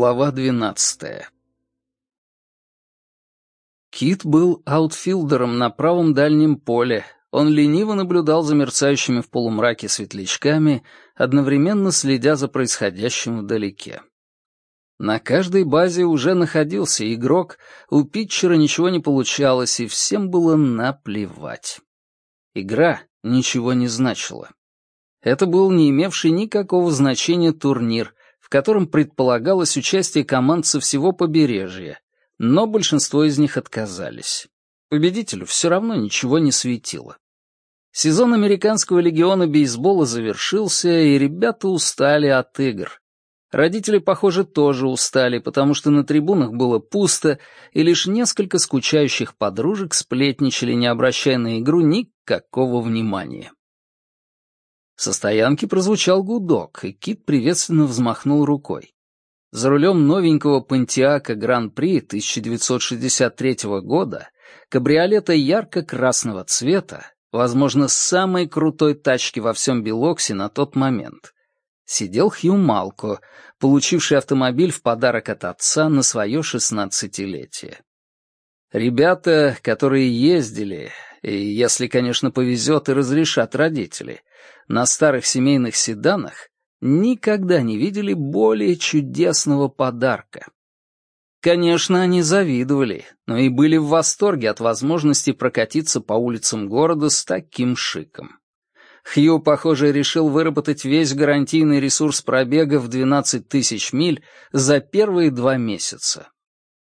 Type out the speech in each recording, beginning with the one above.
Глава двенадцатая Кит был аутфилдером на правом дальнем поле. Он лениво наблюдал за мерцающими в полумраке светлячками, одновременно следя за происходящим вдалеке. На каждой базе уже находился игрок, у питчера ничего не получалось, и всем было наплевать. Игра ничего не значила. Это был не имевший никакого значения турнир, котором предполагалось участие команд со всего побережья, но большинство из них отказались. Победителю все равно ничего не светило. Сезон американского легиона бейсбола завершился, и ребята устали от игр. Родители, похоже, тоже устали, потому что на трибунах было пусто, и лишь несколько скучающих подружек сплетничали, не обращая на игру никакого внимания. Со стоянки прозвучал гудок, и Кит приветственно взмахнул рукой. За рулем новенького Пантиака Гран-при 1963 года кабриолета ярко-красного цвета, возможно, самой крутой тачки во всем Белоксе на тот момент, сидел Хью Малко, получивший автомобиль в подарок от отца на свое шестнадцатилетие. Ребята, которые ездили, и если, конечно, повезет и разрешат родители, на старых семейных седанах, никогда не видели более чудесного подарка. Конечно, они завидовали, но и были в восторге от возможности прокатиться по улицам города с таким шиком. Хью, похоже, решил выработать весь гарантийный ресурс пробега в 12 тысяч миль за первые два месяца.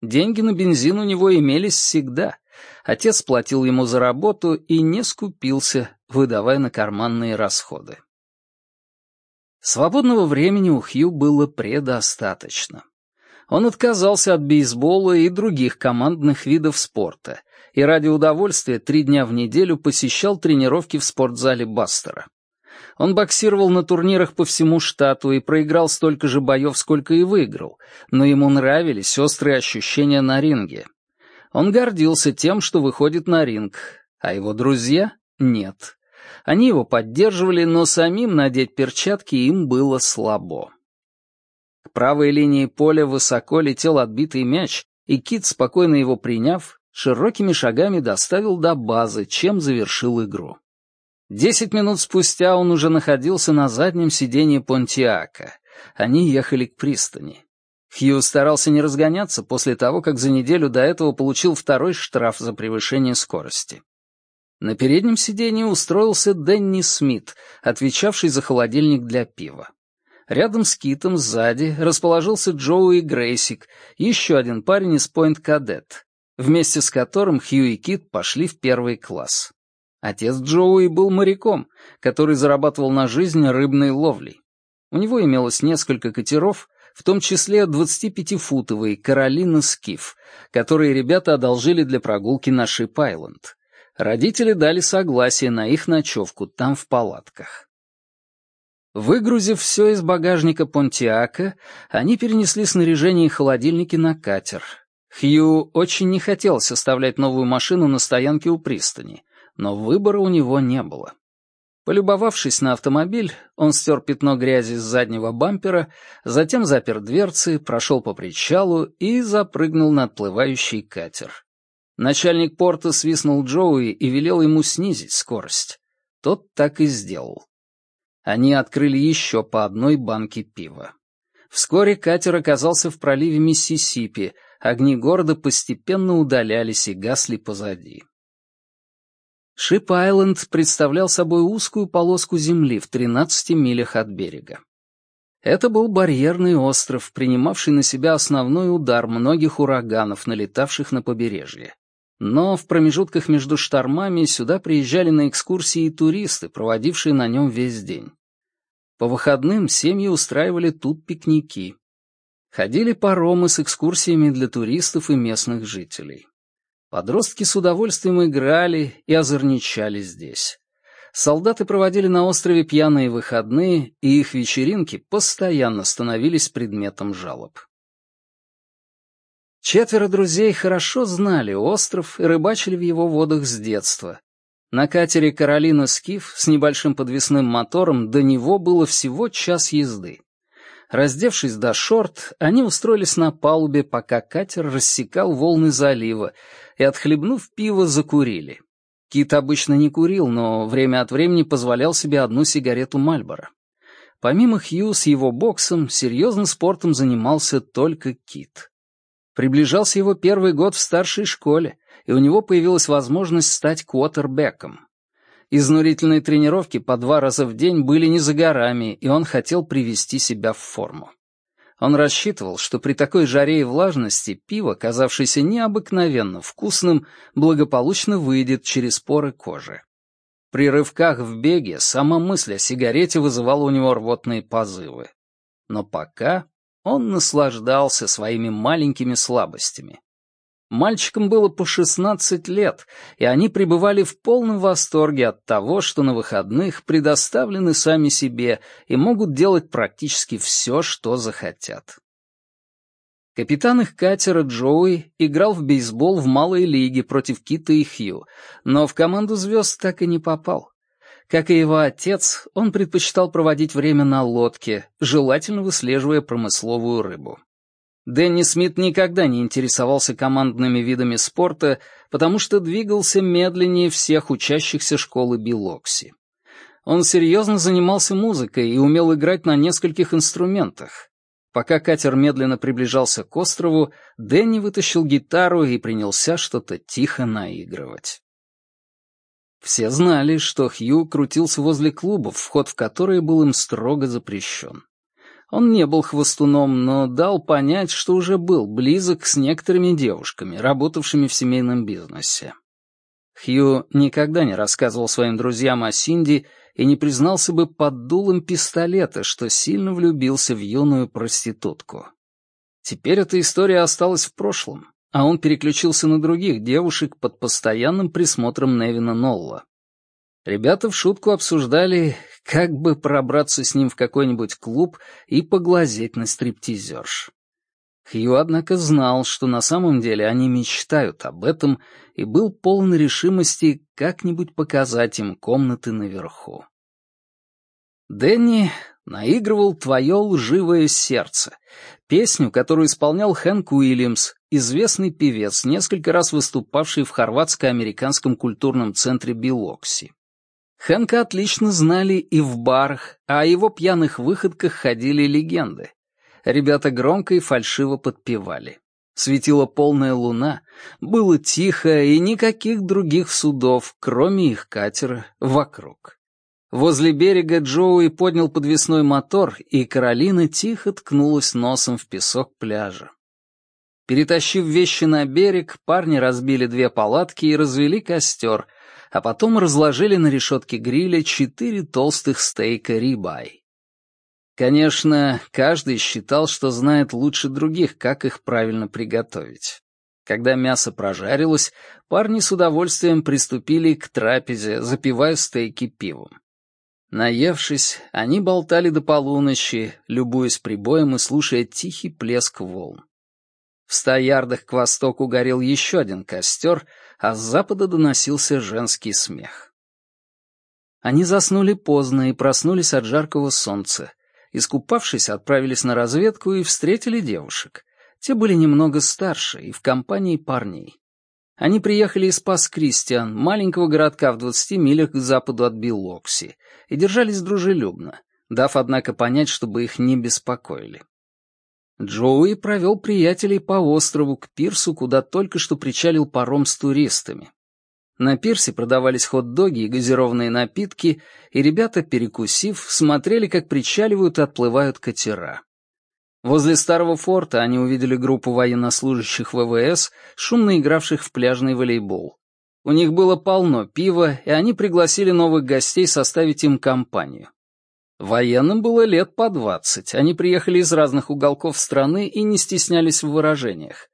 Деньги на бензин у него имелись всегда. Отец платил ему за работу и не скупился, выдавая на карманные расходы. Свободного времени у Хью было предостаточно. Он отказался от бейсбола и других командных видов спорта и ради удовольствия три дня в неделю посещал тренировки в спортзале Бастера. Он боксировал на турнирах по всему штату и проиграл столько же боев, сколько и выиграл, но ему нравились острые ощущения на ринге. Он гордился тем, что выходит на ринг, а его друзья — нет. Они его поддерживали, но самим надеть перчатки им было слабо. К правой линии поля высоко летел отбитый мяч, и Кит, спокойно его приняв, широкими шагами доставил до базы, чем завершил игру. Десять минут спустя он уже находился на заднем сиденье Понтиака. Они ехали к пристани. Хью старался не разгоняться после того, как за неделю до этого получил второй штраф за превышение скорости. На переднем сиденье устроился Дэнни Смит, отвечавший за холодильник для пива. Рядом с Китом сзади расположился Джоуи Грейсик, еще один парень из Пойнт Кадет вместе с которым Хью и Кит пошли в первый класс. Отец Джоуи был моряком, который зарабатывал на жизнь рыбной ловлей. У него имелось несколько катеров, в том числе 25-футовый «Каролина Скиф», который ребята одолжили для прогулки на Шип-Айленд. Родители дали согласие на их ночевку там в палатках. Выгрузив все из багажника Понтиака, они перенесли снаряжение и холодильники на катер, Хью очень не хотелось оставлять новую машину на стоянке у пристани, но выбора у него не было. Полюбовавшись на автомобиль, он стер пятно грязи с заднего бампера, затем запер дверцы, прошел по причалу и запрыгнул на отплывающий катер. Начальник порта свистнул Джоуи и велел ему снизить скорость. Тот так и сделал. Они открыли еще по одной банке пива. Вскоре катер оказался в проливе Миссисипи, огни города постепенно удалялись и гасли позади. Шип-Айленд представлял собой узкую полоску земли в 13 милях от берега. Это был барьерный остров, принимавший на себя основной удар многих ураганов, налетавших на побережье. Но в промежутках между штормами сюда приезжали на экскурсии туристы, проводившие на нем весь день. По выходным семьи устраивали тут пикники. Ходили паромы с экскурсиями для туристов и местных жителей. Подростки с удовольствием играли и озорничали здесь. Солдаты проводили на острове пьяные выходные, и их вечеринки постоянно становились предметом жалоб. Четверо друзей хорошо знали остров и рыбачили в его водах с детства. На катере «Каролина Скиф» с небольшим подвесным мотором до него было всего час езды. Раздевшись до шорт, они устроились на палубе, пока катер рассекал волны залива, и, отхлебнув пиво, закурили. Кит обычно не курил, но время от времени позволял себе одну сигарету Мальборо. Помимо Хью с его боксом, серьезным спортом занимался только Кит. Приближался его первый год в старшей школе, и у него появилась возможность стать квотербеком. Изнурительные тренировки по два раза в день были не за горами, и он хотел привести себя в форму. Он рассчитывал, что при такой жаре и влажности пиво, казавшееся необыкновенно вкусным, благополучно выйдет через поры кожи. При рывках в беге сама мысль о сигарете вызывала у него рвотные позывы. Но пока он наслаждался своими маленькими слабостями. Мальчикам было по 16 лет, и они пребывали в полном восторге от того, что на выходных предоставлены сами себе и могут делать практически все, что захотят. Капитан их катера Джоуи играл в бейсбол в малой лиге против Кита и Хью, но в команду звезд так и не попал. Как и его отец, он предпочитал проводить время на лодке, желательно выслеживая промысловую рыбу. Дэнни Смит никогда не интересовался командными видами спорта, потому что двигался медленнее всех учащихся школы Билокси. Он серьезно занимался музыкой и умел играть на нескольких инструментах. Пока катер медленно приближался к острову, Дэнни вытащил гитару и принялся что-то тихо наигрывать. Все знали, что Хью крутился возле клубов, вход в которые был им строго запрещен. Он не был хвостуном, но дал понять, что уже был близок с некоторыми девушками, работавшими в семейном бизнесе. Хью никогда не рассказывал своим друзьям о Синди и не признался бы под дулом пистолета, что сильно влюбился в юную проститутку. Теперь эта история осталась в прошлом, а он переключился на других девушек под постоянным присмотром Невина Нолла. Ребята в шутку обсуждали, как бы пробраться с ним в какой-нибудь клуб и поглазеть на стриптизерш. Хью, однако, знал, что на самом деле они мечтают об этом, и был полон решимости как-нибудь показать им комнаты наверху. Дэнни наигрывал «Твое лживое сердце», песню, которую исполнял Хэнк Уильямс, известный певец, несколько раз выступавший в хорватско-американском культурном центре Билокси. Хэнка отлично знали и в барах, а о его пьяных выходках ходили легенды. Ребята громко и фальшиво подпевали. Светила полная луна, было тихо и никаких других судов, кроме их катера, вокруг. Возле берега Джоуи поднял подвесной мотор, и Каролина тихо ткнулась носом в песок пляжа. Перетащив вещи на берег, парни разбили две палатки и развели костер, а потом разложили на решетке гриля четыре толстых стейка рибай. Конечно, каждый считал, что знает лучше других, как их правильно приготовить. Когда мясо прожарилось, парни с удовольствием приступили к трапезе, запивая стейки пивом. Наевшись, они болтали до полуночи, любуясь прибоем и слушая тихий плеск волн. В ста ярдах к востоку горел еще один костер, а с запада доносился женский смех. Они заснули поздно и проснулись от жаркого солнца. Искупавшись, отправились на разведку и встретили девушек. Те были немного старше и в компании парней. Они приехали из Пас-Кристиан, маленького городка в 20 милях к западу от Билокси, и держались дружелюбно, дав, однако, понять, чтобы их не беспокоили. Джоуи провел приятелей по острову к пирсу, куда только что причалил паром с туристами. На пирсе продавались хот-доги и газированные напитки, и ребята, перекусив, смотрели, как причаливают и отплывают катера. Возле старого форта они увидели группу военнослужащих ВВС, шумно игравших в пляжный волейбол. У них было полно пива, и они пригласили новых гостей составить им компанию. Военным было лет по двадцать, они приехали из разных уголков страны и не стеснялись в выражениях.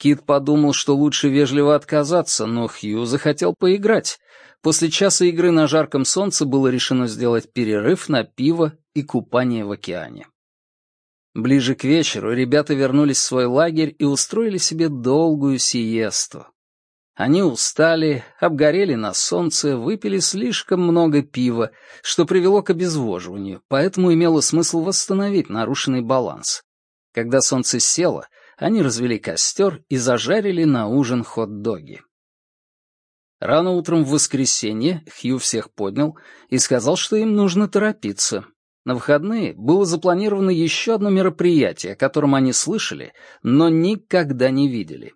Кит подумал, что лучше вежливо отказаться, но Хью захотел поиграть. После часа игры на жарком солнце было решено сделать перерыв на пиво и купание в океане. Ближе к вечеру ребята вернулись в свой лагерь и устроили себе долгую сиесту. Они устали, обгорели на солнце, выпили слишком много пива, что привело к обезвоживанию, поэтому имело смысл восстановить нарушенный баланс. Когда солнце село, они развели костер и зажарили на ужин хот-доги. Рано утром в воскресенье Хью всех поднял и сказал, что им нужно торопиться. На выходные было запланировано еще одно мероприятие, о котором они слышали, но никогда не видели.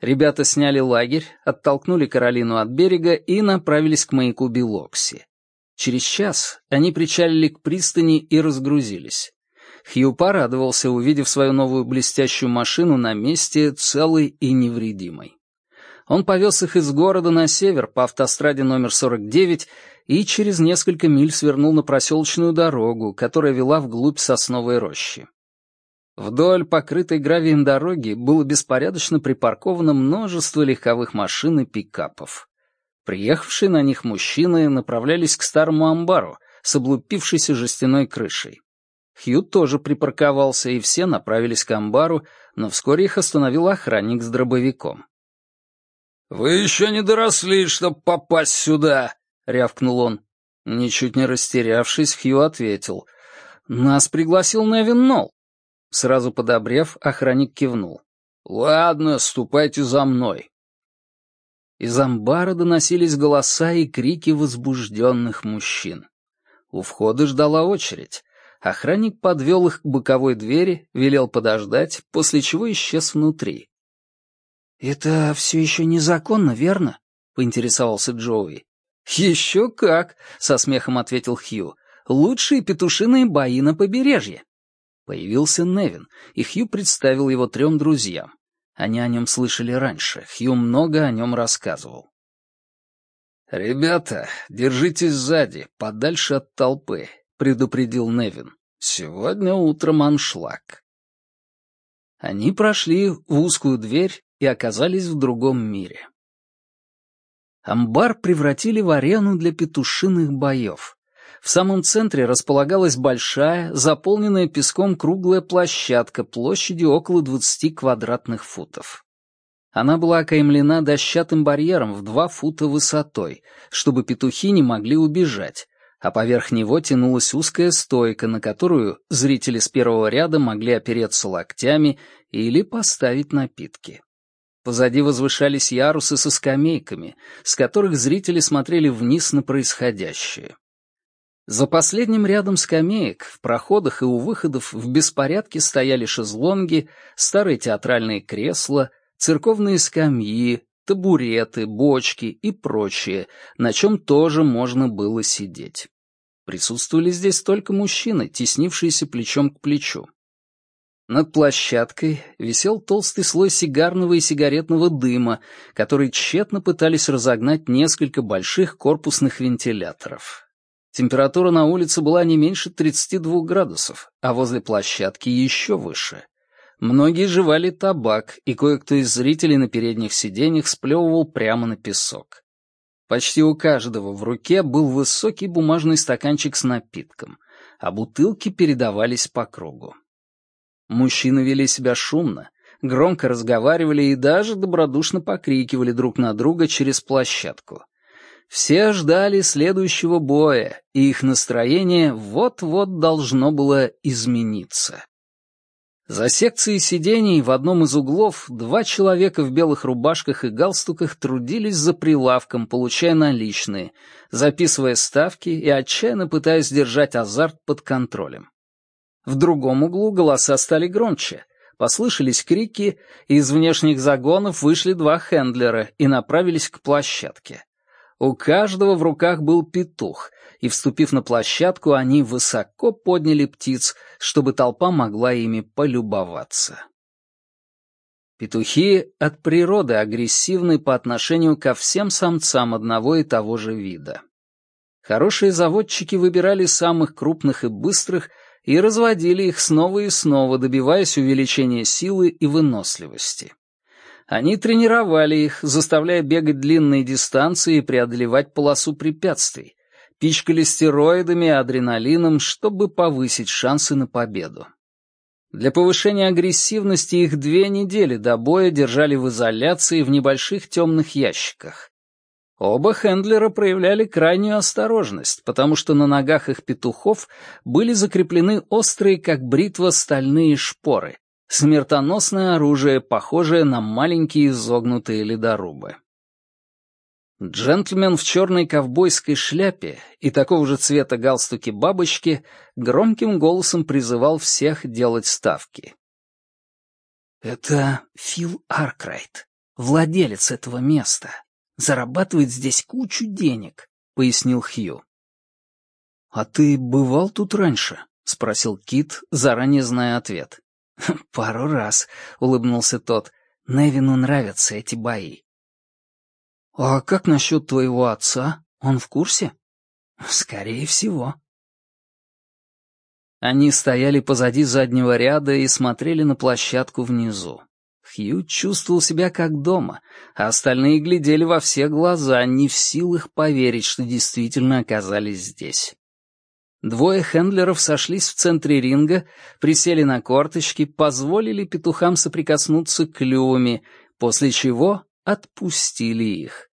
Ребята сняли лагерь, оттолкнули Каролину от берега и направились к маяку Белокси. Через час они причалили к пристани и разгрузились. Хью порадовался, увидев свою новую блестящую машину на месте, целой и невредимой. Он повез их из города на север по автостраде номер 49 и через несколько миль свернул на проселочную дорогу, которая вела вглубь сосновой рощи. Вдоль покрытой гравием дороги было беспорядочно припарковано множество легковых машин и пикапов. Приехавшие на них мужчины направлялись к старому амбару с облупившейся жестяной крышей. Хью тоже припарковался, и все направились к амбару, но вскоре их остановил охранник с дробовиком. «Вы еще не доросли, чтобы попасть сюда!» — рявкнул он. Ничуть не растерявшись, Хью ответил. «Нас пригласил Невин Нолл. Сразу подобрев, охранник кивнул. «Ладно, ступайте за мной». Из амбара доносились голоса и крики возбужденных мужчин. У входа ждала очередь. Охранник подвел их к боковой двери, велел подождать, после чего исчез внутри. «Это все еще незаконно, верно?» — поинтересовался Джоуи. «Еще как!» — со смехом ответил Хью. «Лучшие петушиные бои на побережье». Появился Невин, и Хью представил его трем друзьям. Они о нем слышали раньше, Хью много о нем рассказывал. «Ребята, держитесь сзади, подальше от толпы», — предупредил Невин. «Сегодня утром аншлаг». Они прошли в узкую дверь и оказались в другом мире. Амбар превратили в арену для петушиных боев. В самом центре располагалась большая, заполненная песком круглая площадка площадью около 20 квадратных футов. Она была окаймлена дощатым барьером в два фута высотой, чтобы петухи не могли убежать, а поверх него тянулась узкая стойка, на которую зрители с первого ряда могли опереться локтями или поставить напитки. Позади возвышались ярусы со скамейками, с которых зрители смотрели вниз на происходящее. За последним рядом скамеек, в проходах и у выходов в беспорядке стояли шезлонги, старые театральные кресла, церковные скамьи, табуреты, бочки и прочее, на чем тоже можно было сидеть. Присутствовали здесь только мужчины, теснившиеся плечом к плечу. Над площадкой висел толстый слой сигарного и сигаретного дыма, который тщетно пытались разогнать несколько больших корпусных вентиляторов. Температура на улице была не меньше 32 градусов, а возле площадки еще выше. Многие жевали табак, и кое-кто из зрителей на передних сиденьях сплевывал прямо на песок. Почти у каждого в руке был высокий бумажный стаканчик с напитком, а бутылки передавались по кругу. Мужчины вели себя шумно, громко разговаривали и даже добродушно покрикивали друг на друга через площадку — все ждали следующего боя, и их настроение вот-вот должно было измениться. За секцией сидений в одном из углов два человека в белых рубашках и галстуках трудились за прилавком, получая наличные, записывая ставки и отчаянно пытаясь держать азарт под контролем. В другом углу голоса стали громче. Послышались крики, и из внешних загонов вышли два хендлера и направились к площадке. У каждого в руках был петух, и, вступив на площадку, они высоко подняли птиц, чтобы толпа могла ими полюбоваться. Петухи от природы агрессивны по отношению ко всем самцам одного и того же вида. Хорошие заводчики выбирали самых крупных и быстрых и разводили их снова и снова, добиваясь увеличения силы и выносливости. Они тренировали их, заставляя бегать длинные дистанции и преодолевать полосу препятствий, пичкали стероидами и адреналином, чтобы повысить шансы на победу. Для повышения агрессивности их две недели до боя держали в изоляции в небольших темных ящиках. Оба хендлера проявляли крайнюю осторожность, потому что на ногах их петухов были закреплены острые, как бритва, стальные шпоры, смертоносное оружие, похожее на маленькие изогнутые ледорубы. Джентльмен в черной ковбойской шляпе и такого же цвета галстуки бабочки громким голосом призывал всех делать ставки. «Это Фил Аркрайт, владелец этого места. Зарабатывает здесь кучу денег», — пояснил Хью. «А ты бывал тут раньше?» — спросил Кит, заранее зная ответ. «Пару раз», — улыбнулся тот. «Невину нравятся эти бои. «А как насчет твоего отца? Он в курсе?» «Скорее всего». Они стояли позади заднего ряда и смотрели на площадку внизу. Хью чувствовал себя как дома, а остальные глядели во все глаза, не в силах поверить, что действительно оказались здесь. Двое хендлеров сошлись в центре ринга, присели на корточки, позволили петухам соприкоснуться клювами, после чего отпустили их.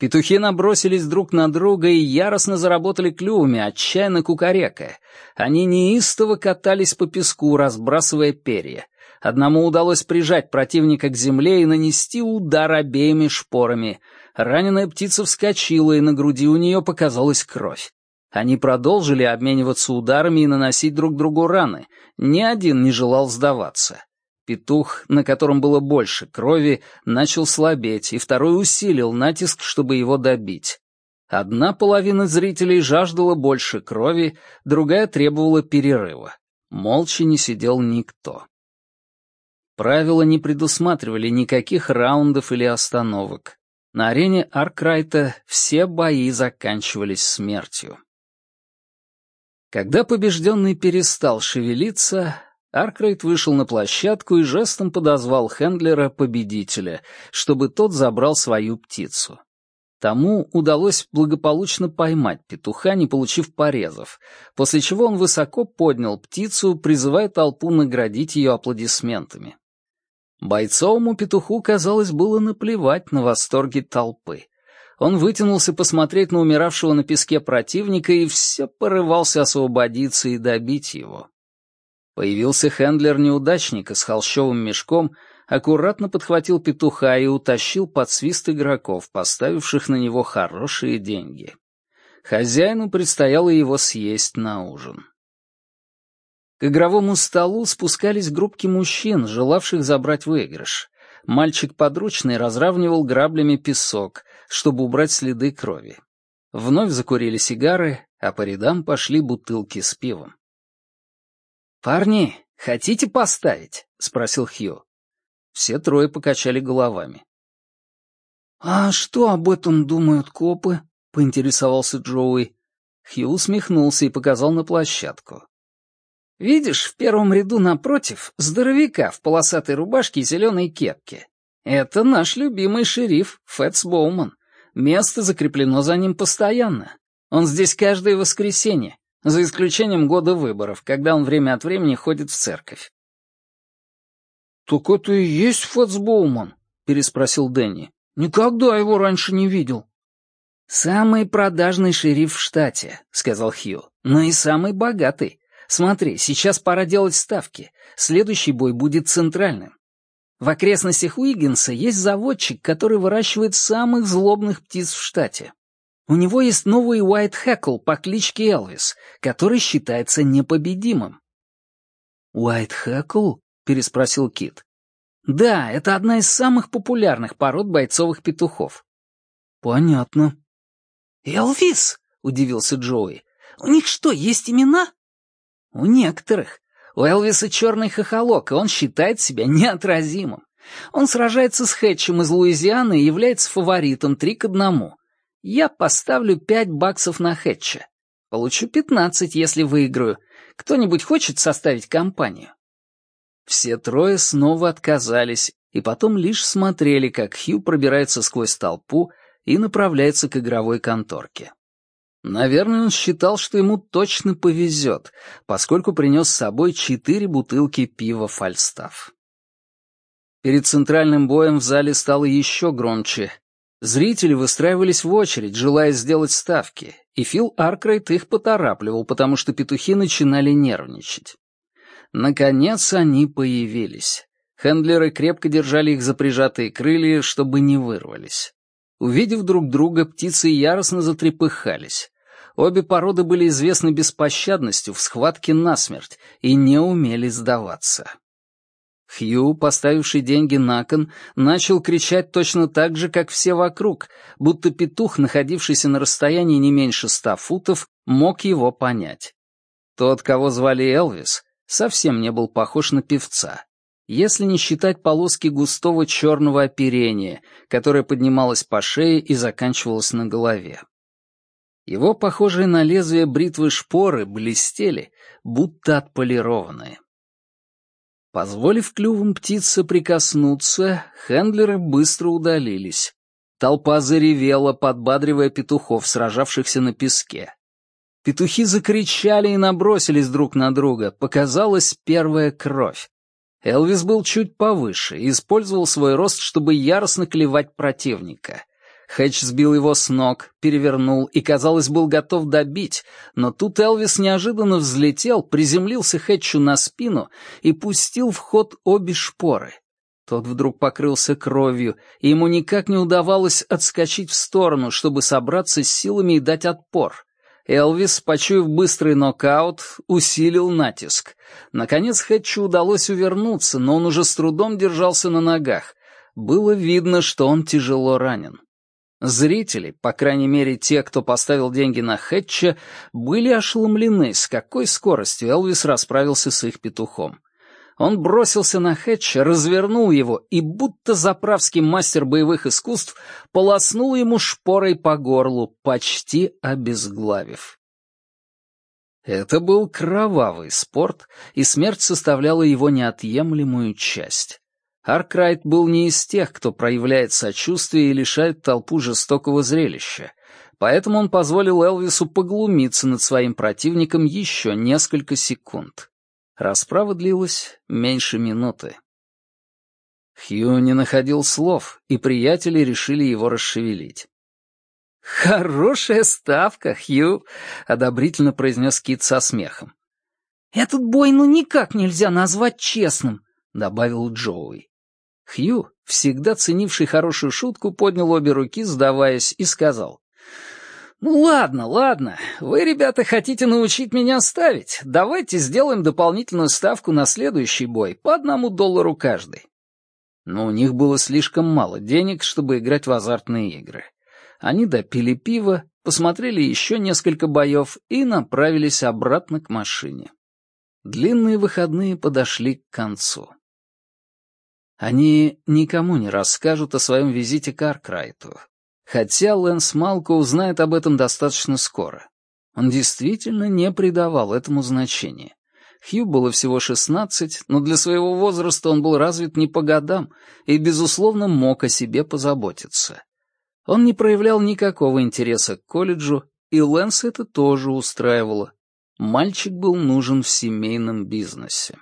Петухи набросились друг на друга и яростно заработали клювами, отчаянно кукарекая. Они неистово катались по песку, разбрасывая перья. Одному удалось прижать противника к земле и нанести удар обеими шпорами. Раненая птица вскочила, и на груди у нее показалась кровь. Они продолжили обмениваться ударами и наносить друг другу раны. Ни один не желал сдаваться. Петух, на котором было больше крови, начал слабеть, и второй усилил натиск, чтобы его добить. Одна половина зрителей жаждала больше крови, другая требовала перерыва. Молча не сидел никто. Правила не предусматривали никаких раундов или остановок. На арене Аркрайта все бои заканчивались смертью. Когда побежденный перестал шевелиться, Аркрайт вышел на площадку и жестом подозвал Хендлера победителя, чтобы тот забрал свою птицу. Тому удалось благополучно поймать петуха, не получив порезов, после чего он высоко поднял птицу, призывая толпу наградить ее аплодисментами. Бойцовому петуху, казалось, было наплевать на восторги толпы. Он вытянулся посмотреть на умиравшего на песке противника и все порывался освободиться и добить его. Появился хендлер неудачника с холщовым мешком, аккуратно подхватил петуха и утащил под свист игроков, поставивших на него хорошие деньги. Хозяину предстояло его съесть на ужин. К игровому столу спускались группки мужчин, желавших забрать выигрыш. Мальчик подручный разравнивал граблями песок, чтобы убрать следы крови. Вновь закурили сигары, а по рядам пошли бутылки с пивом. «Парни, хотите поставить?» — спросил Хью. Все трое покачали головами. «А что об этом думают копы?» — поинтересовался Джоуи. Хью усмехнулся и показал на площадку. «Видишь, в первом ряду напротив здоровяка в полосатой рубашке и зеленой кепке. Это наш любимый шериф Фэтс Боуман. Место закреплено за ним постоянно. Он здесь каждое воскресенье за исключением года выборов, когда он время от времени ходит в церковь. «Так это и есть Фэтсбоуман?» — переспросил Дэнни. «Никогда его раньше не видел». «Самый продажный шериф в штате», — сказал Хью, — «но и самый богатый. Смотри, сейчас пора делать ставки. Следующий бой будет центральным. В окрестностях Уиггинса есть заводчик, который выращивает самых злобных птиц в штате. У него есть новый Уайт Хэкл по кличке Элвис, который считается непобедимым. «Уайт Хэкл?» — переспросил Кит. «Да, это одна из самых популярных пород бойцовых петухов». «Понятно». «Элвис?» — удивился Джоуи. «У них что, есть имена?» «У некоторых. У Элвиса черный хохолок, и он считает себя неотразимым. Он сражается с Хэтчем из Луизианы и является фаворитом три к одному. Я поставлю пять баксов на Хэтча. Получу пятнадцать, если выиграю. Кто-нибудь хочет составить компанию?» Все трое снова отказались, и потом лишь смотрели, как Хью пробирается сквозь толпу и направляется к игровой конторке. Наверное, он считал, что ему точно повезет, поскольку принес с собой четыре бутылки пива «Фальстаф». Перед центральным боем в зале стало еще громче. Зрители выстраивались в очередь, желая сделать ставки, и Фил Аркрайт их поторапливал, потому что петухи начинали нервничать. Наконец они появились. Хендлеры крепко держали их за прижатые крылья, чтобы не вырвались. Увидев друг друга, птицы яростно затрепыхались. Обе породы были известны беспощадностью в схватке насмерть и не умели сдаваться. Хью, поставивший деньги на кон, начал кричать точно так же, как все вокруг, будто петух, находившийся на расстоянии не меньше ста футов, мог его понять. Тот, кого звали Элвис, совсем не был похож на певца если не считать полоски густого черного оперения, которое поднималось по шее и заканчивалось на голове. Его похожие на лезвие бритвы шпоры блестели, будто отполированные. Позволив клювам птицы прикоснуться, хендлеры быстро удалились. Толпа заревела, подбадривая петухов, сражавшихся на песке. Петухи закричали и набросились друг на друга. Показалась первая кровь. Элвис был чуть повыше и использовал свой рост, чтобы яростно клевать противника. Хэтч сбил его с ног, перевернул и, казалось, был готов добить, но тут Элвис неожиданно взлетел, приземлился Хэтчу на спину и пустил в ход обе шпоры. Тот вдруг покрылся кровью, и ему никак не удавалось отскочить в сторону, чтобы собраться с силами и дать отпор. Элвис, почуяв быстрый нокаут, усилил натиск. Наконец Хэтчу удалось увернуться, но он уже с трудом держался на ногах. Было видно, что он тяжело ранен. Зрители, по крайней мере те, кто поставил деньги на Хэтча, были ошеломлены, с какой скоростью Элвис расправился с их петухом. Он бросился на Хэтча, развернул его и, будто заправский мастер боевых искусств, полоснул ему шпорой по горлу, почти обезглавив. Это был кровавый спорт, и смерть составляла его неотъемлемую часть. Аркрайт был не из тех, кто проявляет сочувствие и лишает толпу жестокого зрелища, поэтому он позволил Элвису поглумиться над своим противником еще несколько секунд. Расправа длилась меньше минуты. Хью не находил слов, и приятели решили его расшевелить. «Хорошая ставка, Хью», — одобрительно произнес Кит со смехом. «Этот бой ну никак нельзя назвать честным», — добавил Джоуи. Хью, всегда ценивший хорошую шутку, поднял обе руки, сдаваясь, и сказал. «Ну ладно, ладно. Вы, ребята, хотите научить меня ставить? Давайте сделаем дополнительную ставку на следующий бой, по одному доллару каждый». Но у них было слишком мало денег, чтобы играть в азартные игры. Они допили пиво, посмотрели еще несколько боев и направились обратно к машине. Длинные выходные подошли к концу. Они никому не расскажут о своем визите к Аркрайту, Хотя Лэнс Малко узнает об этом достаточно скоро. Он действительно не придавал этому значения. Хью было всего шестнадцать, но для своего возраста он был развит не по годам и, безусловно, мог о себе позаботиться. Он не проявлял никакого интереса к колледжу, и Лэнс это тоже устраивало. Мальчик был нужен в семейном бизнесе.